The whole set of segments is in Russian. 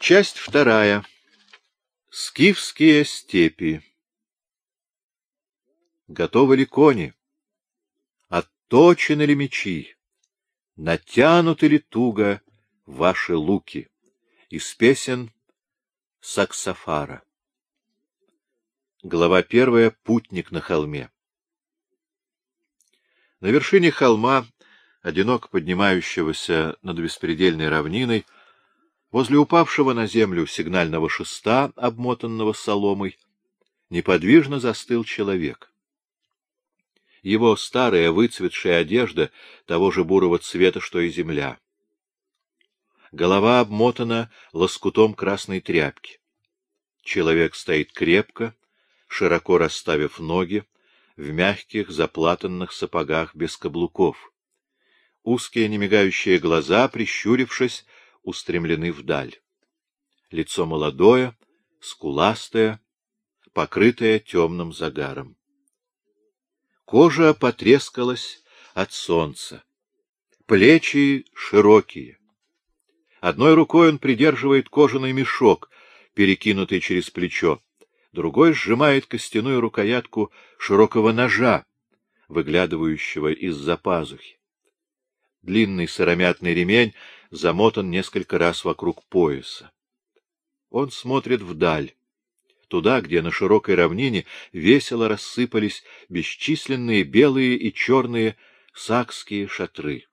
Часть вторая. Скифские степи. Готовы ли кони? Отточены ли мечи? Натянуты ли туго ваши луки? Из песен Саксофара. Глава первая. Путник на холме. На вершине холма, одиноко поднимающегося над беспредельной равниной, возле упавшего на землю сигнального шеста, обмотанного соломой, неподвижно застыл человек. Его старая выцветшая одежда того же бурого цвета, что и земля. Голова обмотана лоскутом красной тряпки. Человек стоит крепко, широко расставив ноги, в мягких заплатанных сапогах без каблуков. Узкие немигающие глаза, прищурившись, устремлены вдаль. Лицо молодое, скуластое, покрытое темным загаром. Кожа потрескалась от солнца. Плечи широкие. Одной рукой он придерживает кожаный мешок, перекинутый через плечо другой сжимает костяную рукоятку широкого ножа, выглядывающего из-за пазухи. Длинный сыромятный ремень замотан несколько раз вокруг пояса. Он смотрит вдаль, туда, где на широкой равнине весело рассыпались бесчисленные белые и черные сакские шатры.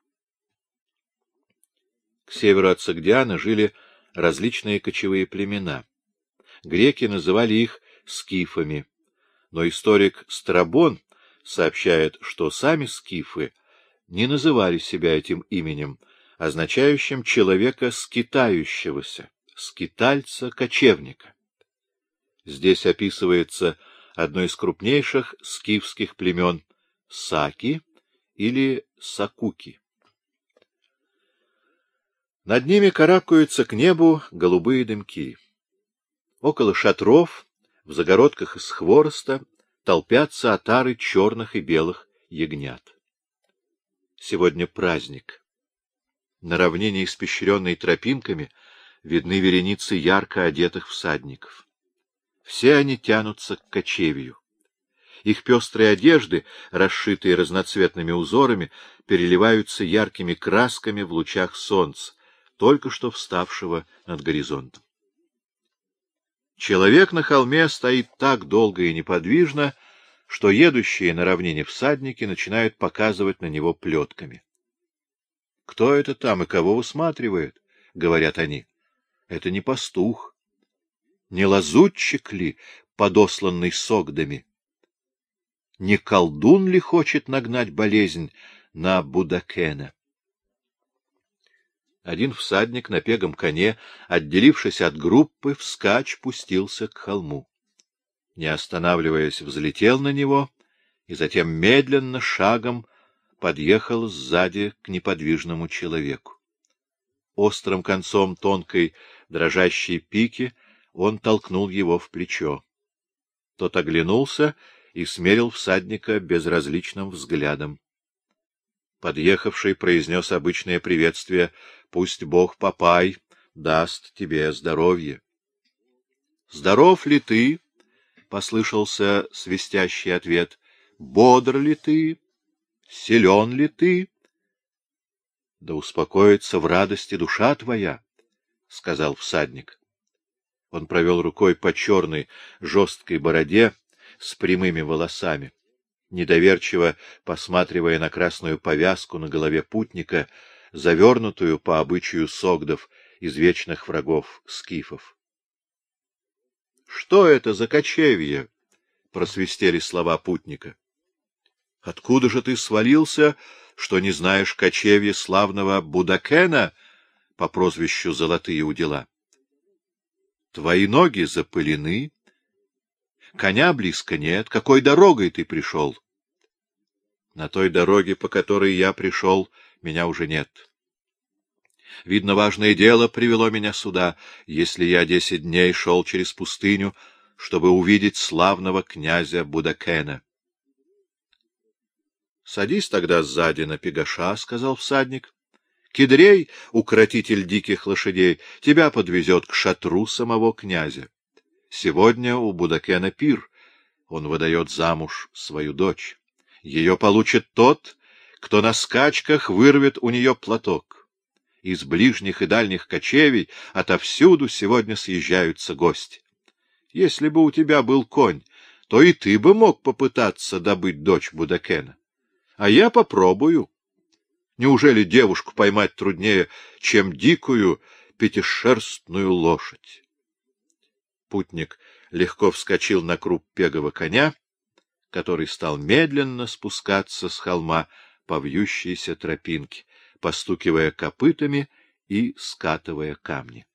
К северу от Сагдиана жили различные кочевые племена. Греки называли их скифами. Но историк Страбон сообщает, что сами скифы не называли себя этим именем, означающим человека скитающегося, скитальца-кочевника. Здесь описывается одно из крупнейших скифских племен — Саки или Сакуки. Над ними карабкаются к небу голубые дымки. Около шатров в загородках из хвороста толпятся отары черных и белых ягнят. Сегодня праздник. На равнине, испещренной тропинками, видны вереницы ярко одетых всадников. Все они тянутся к кочевью. Их пестрые одежды, расшитые разноцветными узорами, переливаются яркими красками в лучах солнца, только что вставшего над горизонтом. Человек на холме стоит так долго и неподвижно, что едущие на равнине всадники начинают показывать на него плетками. — Кто это там и кого усматривает? — говорят они. — Это не пастух. Не лазутчик ли, подосланный согдами? Не колдун ли хочет нагнать болезнь на Будакена? Один всадник на пегом коне, отделившись от группы, вскачь пустился к холму. Не останавливаясь, взлетел на него и затем медленно, шагом, подъехал сзади к неподвижному человеку. Острым концом тонкой дрожащей пики он толкнул его в плечо. Тот оглянулся и смерил всадника безразличным взглядом. Подъехавший произнес обычное приветствие «Пусть Бог Папай даст тебе здоровье». «Здоров ли ты?» — послышался свистящий ответ. «Бодр ли ты? Силен ли ты?» «Да успокоится в радости душа твоя», — сказал всадник. Он провел рукой по черной жесткой бороде с прямыми волосами недоверчиво посматривая на красную повязку на голове путника, завернутую по обычаю согдов из вечных врагов скифов. — Что это за кочевье? — просвистели слова путника. — Откуда же ты свалился, что не знаешь кочевья славного Будакена по прозвищу Золотые удила? Твои ноги запылены, Коня близко нет. Какой дорогой ты пришел? На той дороге, по которой я пришел, меня уже нет. Видно, важное дело привело меня сюда, если я десять дней шел через пустыню, чтобы увидеть славного князя Будакена. — Садись тогда сзади на пегаша, — сказал всадник. — Кедрей, укротитель диких лошадей, тебя подвезет к шатру самого князя. Сегодня у Будакена пир. Он выдает замуж свою дочь. Ее получит тот, кто на скачках вырвет у нее платок. Из ближних и дальних кочевий отовсюду сегодня съезжаются гости. Если бы у тебя был конь, то и ты бы мог попытаться добыть дочь Будакена. А я попробую. Неужели девушку поймать труднее, чем дикую пятишерстную лошадь? Путник легко вскочил на круп пегого коня, который стал медленно спускаться с холма по вьющейся тропинке, постукивая копытами и скатывая камни.